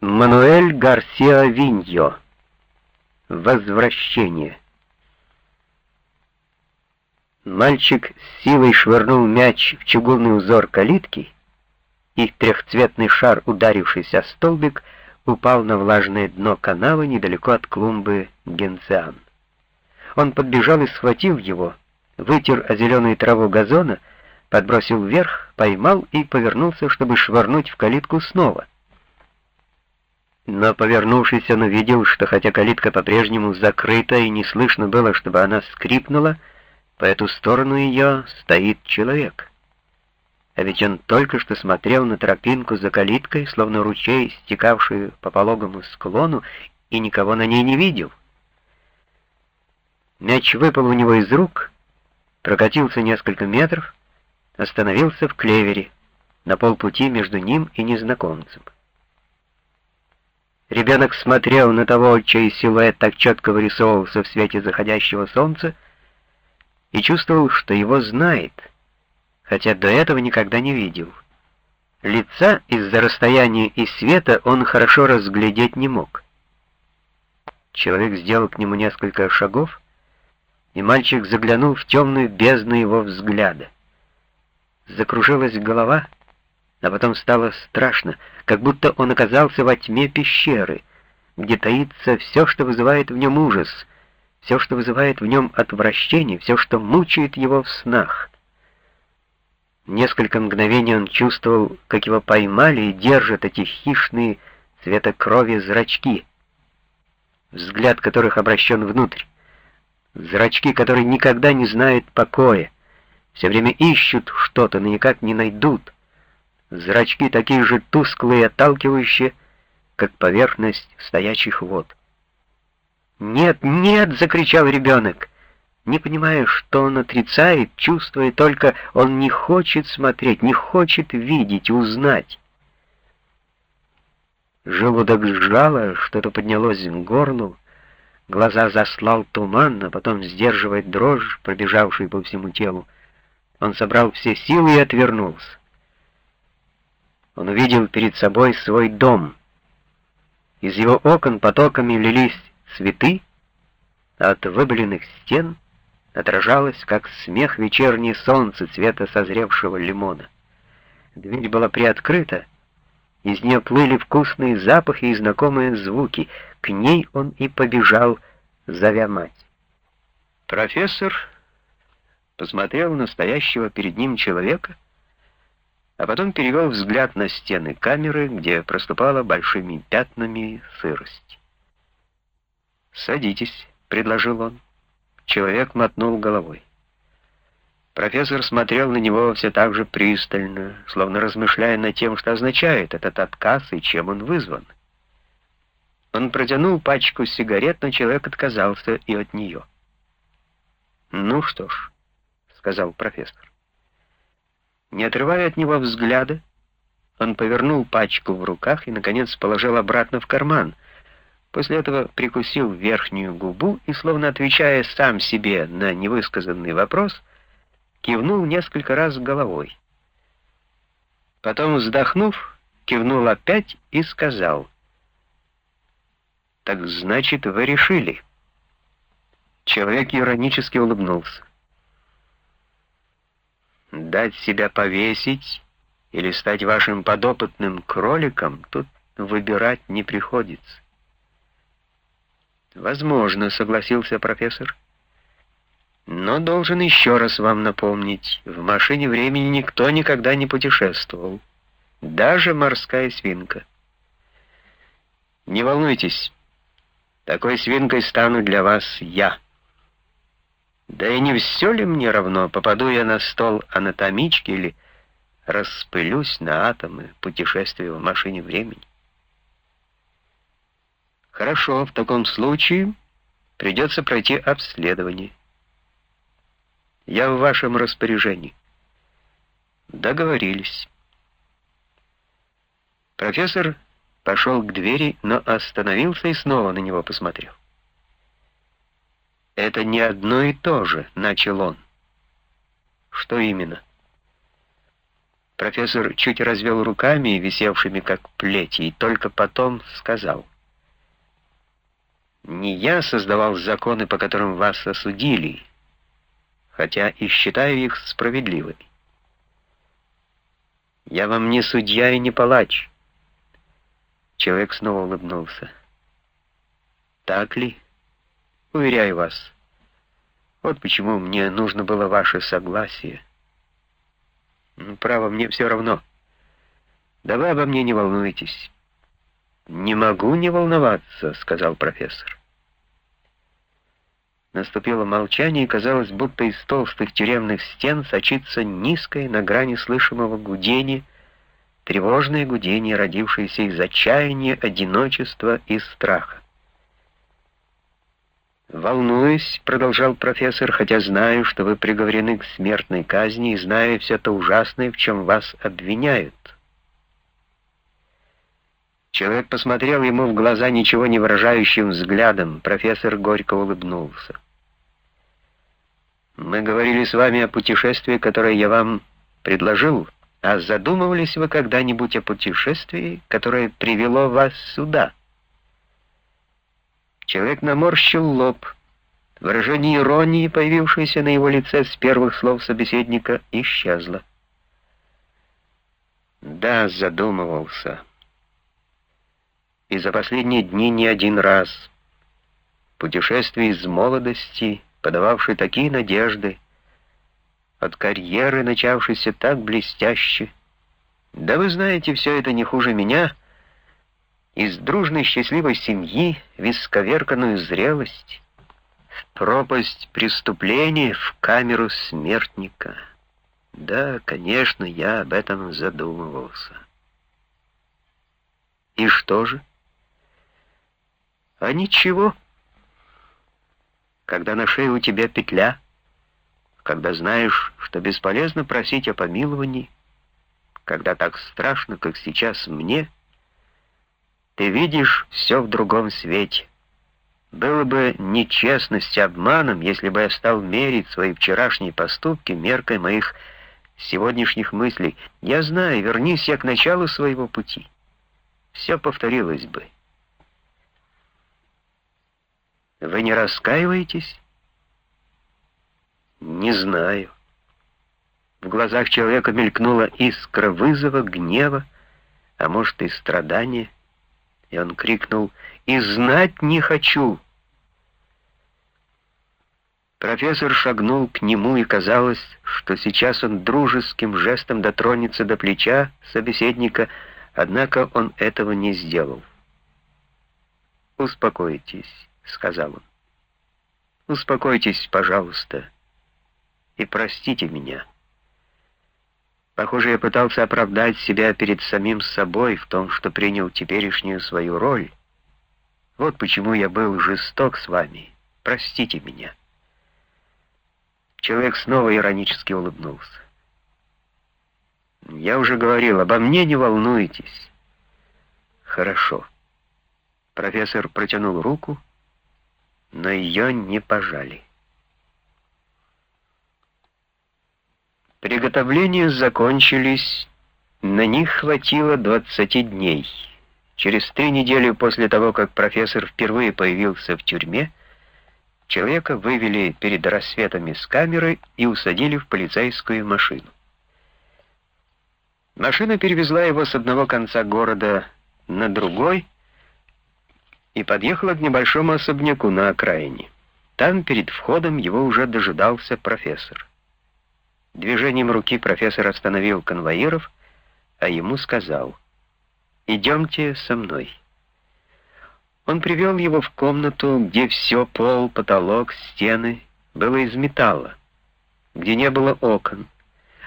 Мануэль Гарсиа Виньо. Возвращение. Мальчик с силой швырнул мяч в чугунный узор калитки, и трехцветный шар, ударившись о столбик, упал на влажное дно канавы недалеко от клумбы генциан. Он подбежал и схватил его, вытер о зеленую траву газона, подбросил вверх, поймал и повернулся, чтобы швырнуть в калитку снова. Но, повернувшись, он увидел, что хотя калитка по-прежнему закрыта и не слышно было, чтобы она скрипнула, по эту сторону ее стоит человек. А ведь он только что смотрел на тропинку за калиткой, словно ручей, стекавший по пологому склону, и никого на ней не видел. Мяч выпал у него из рук, прокатился несколько метров, остановился в клевере, на полпути между ним и незнакомцем. Ребенок смотрел на того, чей силуэт так четко вырисовывался в свете заходящего солнца, и чувствовал, что его знает, хотя до этого никогда не видел. Лица из-за расстояния и света он хорошо разглядеть не мог. Человек сделал к нему несколько шагов, и мальчик заглянул в темную бездну его взгляда. Закружилась голова, а потом стало страшно, как будто он оказался во тьме пещеры, где таится все, что вызывает в нем ужас, все, что вызывает в нем отвращение, все, что мучает его в снах. Несколько мгновений он чувствовал, как его поймали и держат эти хищные цвета крови зрачки, взгляд которых обращен внутрь. Зрачки, которые никогда не знают покоя, все время ищут что-то, но никак не найдут. Зрачки такие же тусклые и отталкивающие, как поверхность стоячих вод. «Нет, нет!» — закричал ребенок. Не понимая, что он отрицает, чувствуя только, он не хочет смотреть, не хочет видеть, узнать. Желудок сжало, что-то поднялось к горлу, глаза заслал туман, а потом сдерживает дрожь, пробежавшую по всему телу. Он собрал все силы и отвернулся. Он увидел перед собой свой дом. Из его окон потоками лились цветы, а от выбеленных стен отражалось, как смех вечернее солнце цвета созревшего лимона. Дверь была приоткрыта, из нее плыли вкусные запахи и знакомые звуки. К ней он и побежал, зовя мать. Профессор посмотрел на стоящего перед ним человека, а потом перевел взгляд на стены камеры, где проступала большими пятнами сырость. «Садитесь», — предложил он. Человек мотнул головой. Профессор смотрел на него все так же пристально, словно размышляя над тем, что означает этот отказ и чем он вызван. Он протянул пачку сигарет, но человек отказался и от нее. «Ну что ж», — сказал профессор. Не отрывая от него взгляда, он повернул пачку в руках и, наконец, положил обратно в карман — После этого прикусил верхнюю губу и, словно отвечая сам себе на невысказанный вопрос, кивнул несколько раз головой. Потом, вздохнув, кивнул опять и сказал, «Так значит, вы решили?» Человек иронически улыбнулся. «Дать себя повесить или стать вашим подопытным кроликом тут выбирать не приходится». «Возможно», — согласился профессор. «Но должен еще раз вам напомнить, в машине времени никто никогда не путешествовал, даже морская свинка. Не волнуйтесь, такой свинкой стану для вас я. Да и не все ли мне равно, попаду я на стол анатомички или распылюсь на атомы путешествия в машине времени? Хорошо, в таком случае придется пройти обследование. Я в вашем распоряжении. Договорились. Профессор пошел к двери, но остановился и снова на него посмотрел. «Это не одно и то же», — начал он. «Что именно?» Профессор чуть развел руками, висевшими как плети, и только потом сказал. «Не я создавал законы, по которым вас осудили, хотя и считаю их справедливыми. Я вам не судья и не палач». Человек снова улыбнулся. «Так ли? Уверяю вас. Вот почему мне нужно было ваше согласие». Ну, право, мне все равно. Да вы обо мне не волнуйтесь. Не могу не волноваться, сказал профессор. Наступило молчание, и казалось, будто из толстых тюремных стен сочится низкое на грани слышимого гудение, тревожное гудение, родившееся из отчаяния, одиночества и страха. «Волнуюсь», — продолжал профессор, «хотя знаю, что вы приговорены к смертной казни и знаю все то ужасное, в чем вас обвиняют». Человек посмотрел ему в глаза ничего не выражающим взглядом. Профессор горько улыбнулся. «Мы говорили с вами о путешествии, которое я вам предложил, а задумывались вы когда-нибудь о путешествии, которое привело вас сюда?» Человек наморщил лоб. Выражение иронии, появившееся на его лице с первых слов собеседника, исчезло. Да, задумывался. И за последние дни не один раз. Путешествие из молодости, подававшее такие надежды, от карьеры, начавшейся так блестяще. Да вы знаете, все это не хуже меня — из дружной счастливой семьи в исковерканную зрелость, в пропасть преступления, в камеру смертника. Да, конечно, я об этом задумывался. И что же? А ничего. Когда на шее у тебя петля, когда знаешь, что бесполезно просить о помиловании, когда так страшно, как сейчас мне — ты видишь все в другом свете. Было бы нечестностью обманом, если бы я стал мерить свои вчерашние поступки меркой моих сегодняшних мыслей. Я знаю, вернись я к началу своего пути. Все повторилось бы. Вы не раскаиваетесь? Не знаю. В глазах человека мелькнула искра вызова, гнева, а может и страдания. И он крикнул «И знать не хочу!» Профессор шагнул к нему, и казалось, что сейчас он дружеским жестом дотронется до плеча собеседника, однако он этого не сделал. «Успокойтесь», — сказал он. «Успокойтесь, пожалуйста, и простите меня». Похоже, я пытался оправдать себя перед самим собой в том, что принял теперешнюю свою роль. Вот почему я был жесток с вами. Простите меня. Человек снова иронически улыбнулся. Я уже говорил, обо мне не волнуйтесь. Хорошо. Профессор протянул руку, но ее не пожали. Приготовления закончились, на них хватило 20 дней. Через три недели после того, как профессор впервые появился в тюрьме, человека вывели перед рассветом из камеры и усадили в полицейскую машину. Машина перевезла его с одного конца города на другой и подъехала к небольшому особняку на окраине. Там перед входом его уже дожидался профессор. Движением руки профессор остановил конвоиров, а ему сказал «Идемте со мной». Он привел его в комнату, где все, пол, потолок, стены, было из металла, где не было окон,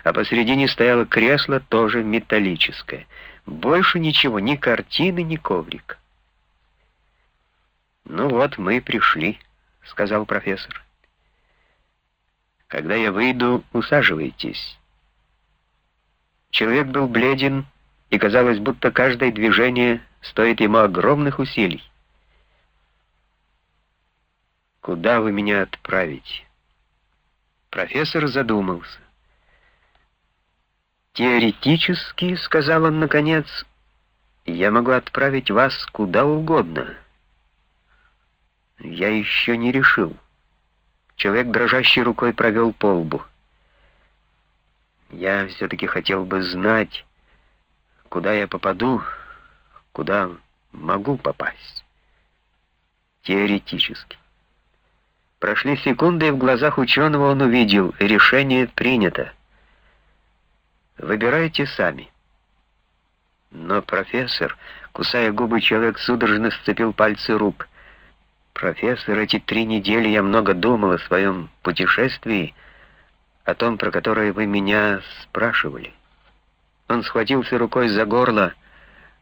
а посередине стояло кресло, тоже металлическое. Больше ничего, ни картины, ни коврик. «Ну вот, мы пришли», — сказал профессор. Когда я выйду, усаживайтесь. Человек был бледен, и казалось, будто каждое движение стоит ему огромных усилий. «Куда вы меня отправите?» Профессор задумался. «Теоретически, — сказал он наконец, — я могу отправить вас куда угодно. Я еще не решил». Человек дрожащей рукой провел по лбу. «Я все-таки хотел бы знать, куда я попаду, куда могу попасть. Теоретически». Прошли секунды, и в глазах ученого он увидел, решение принято. Выбирайте сами. Но профессор, кусая губы, человек судорожно сцепил пальцы рук. Профессор, эти три недели я много думал о своем путешествии, о том, про которое вы меня спрашивали. Он схватился рукой за горло,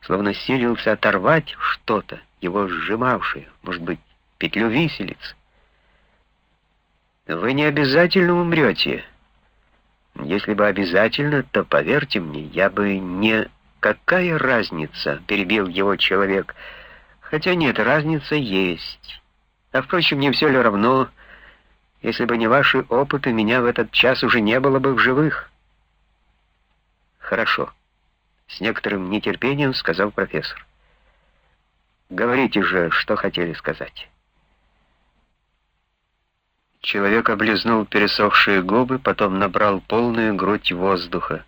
словно силился оторвать что-то, его сжимавшее, может быть, петлю виселицы. Вы не обязательно умрете. Если бы обязательно, то, поверьте мне, я бы не... Какая разница, перебил его человек. Хотя нет, разница есть. А впрочем, не все ли равно, если бы не ваши опыты, меня в этот час уже не было бы в живых. Хорошо. С некоторым нетерпением сказал профессор. Говорите же, что хотели сказать. Человек облизнул пересохшие губы, потом набрал полную грудь воздуха.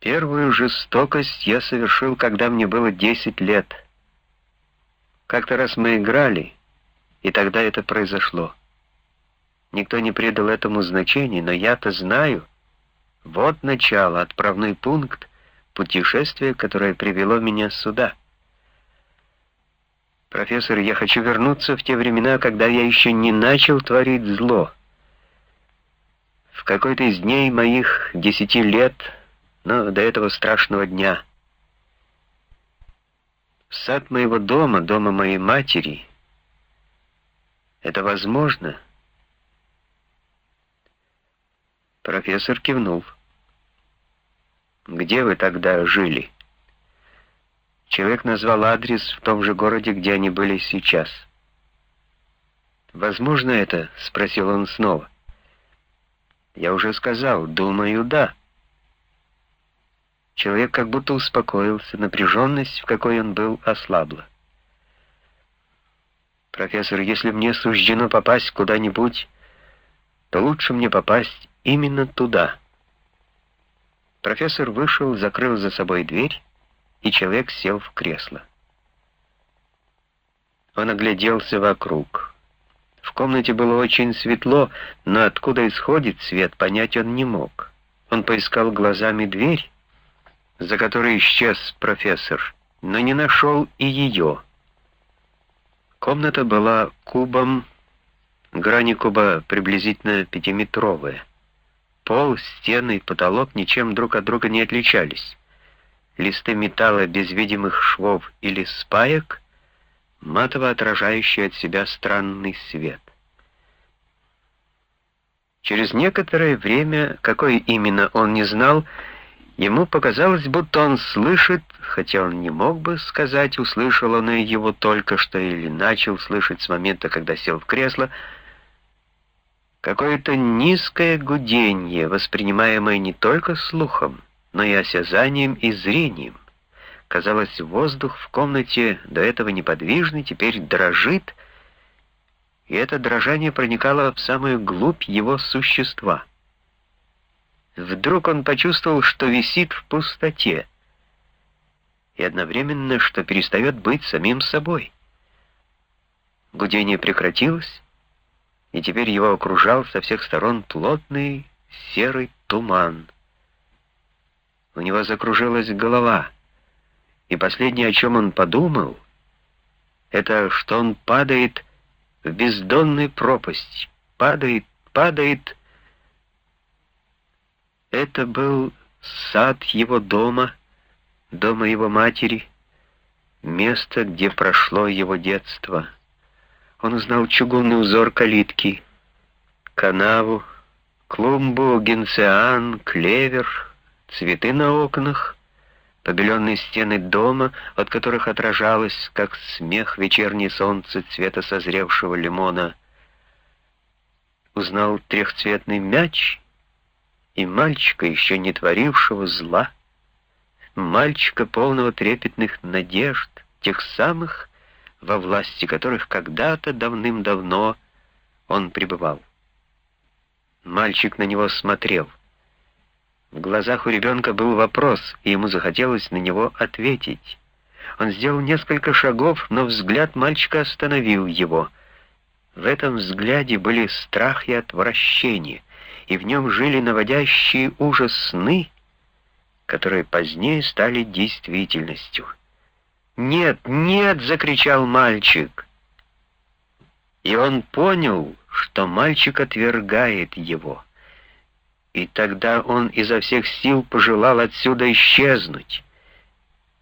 Первую жестокость я совершил, когда мне было 10 лет. Как-то раз мы играли, и тогда это произошло. Никто не придал этому значения, но я-то знаю. Вот начало, отправной пункт, путешествия, которое привело меня сюда. «Профессор, я хочу вернуться в те времена, когда я еще не начал творить зло. В какой-то из дней моих десяти лет, но до этого страшного дня. Сад моего дома, дома моей матери. Это возможно?» Профессор кивнул. «Где вы тогда жили?» Человек назвал адрес в том же городе, где они были сейчас. «Возможно это?» — спросил он снова. «Я уже сказал, думаю, да». Человек как будто успокоился, напряженность, в какой он был, ослабла. «Профессор, если мне суждено попасть куда-нибудь, то лучше мне попасть именно туда». Профессор вышел, закрыл за собой дверь, и человек сел в кресло. Он огляделся вокруг. В комнате было очень светло, но откуда исходит свет, понять он не мог. Он поискал глазами дверь, за которой исчез профессор, но не нашел и ее. Комната была кубом, грани куба приблизительно пятиметровая. Пол, стены и потолок ничем друг от друга не отличались листы металла без видимых швов или спаек, матово отражающие от себя странный свет. Через некоторое время, какое именно он не знал, ему показалось, будто он слышит, хотя он не мог бы сказать, услышал он его только что или начал слышать с момента, когда сел в кресло, какое-то низкое гудение, воспринимаемое не только слухом, но и осязанием и зрением. Казалось, воздух в комнате, до этого неподвижный, теперь дрожит, и это дрожание проникало в самую глубь его существа. Вдруг он почувствовал, что висит в пустоте, и одновременно, что перестает быть самим собой. Гудение прекратилось, и теперь его окружал со всех сторон плотный серый туман — у него закружилась голова, и последнее, о чем он подумал, это что он падает в бездонную пропасть, падает, падает. Это был сад его дома, дома его матери, место, где прошло его детство. Он узнал чугунный узор калитки, канаву, клумбу, генциан, клевер — цветы на окнах, побеленные стены дома, от которых отражалось, как смех вечернее солнце цвета созревшего лимона. Узнал трехцветный мяч и мальчика, еще не творившего зла, мальчика, полного трепетных надежд, тех самых, во власти которых когда-то давным-давно он пребывал. Мальчик на него смотрел. В глазах у ребенка был вопрос, и ему захотелось на него ответить. Он сделал несколько шагов, но взгляд мальчика остановил его. В этом взгляде были страх и отвращение, и в нем жили наводящие ужас сны, которые позднее стали действительностью. «Нет, нет!» — закричал мальчик. И он понял, что мальчик отвергает его. И тогда он изо всех сил пожелал отсюда исчезнуть.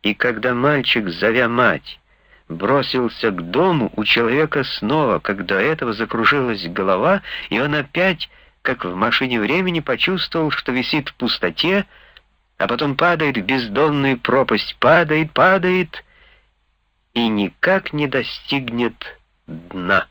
И когда мальчик, зовя мать, бросился к дому, у человека снова, как до этого, закружилась голова, и он опять, как в машине времени, почувствовал, что висит в пустоте, а потом падает в бездонную пропасть, падает, падает и никак не достигнет дна.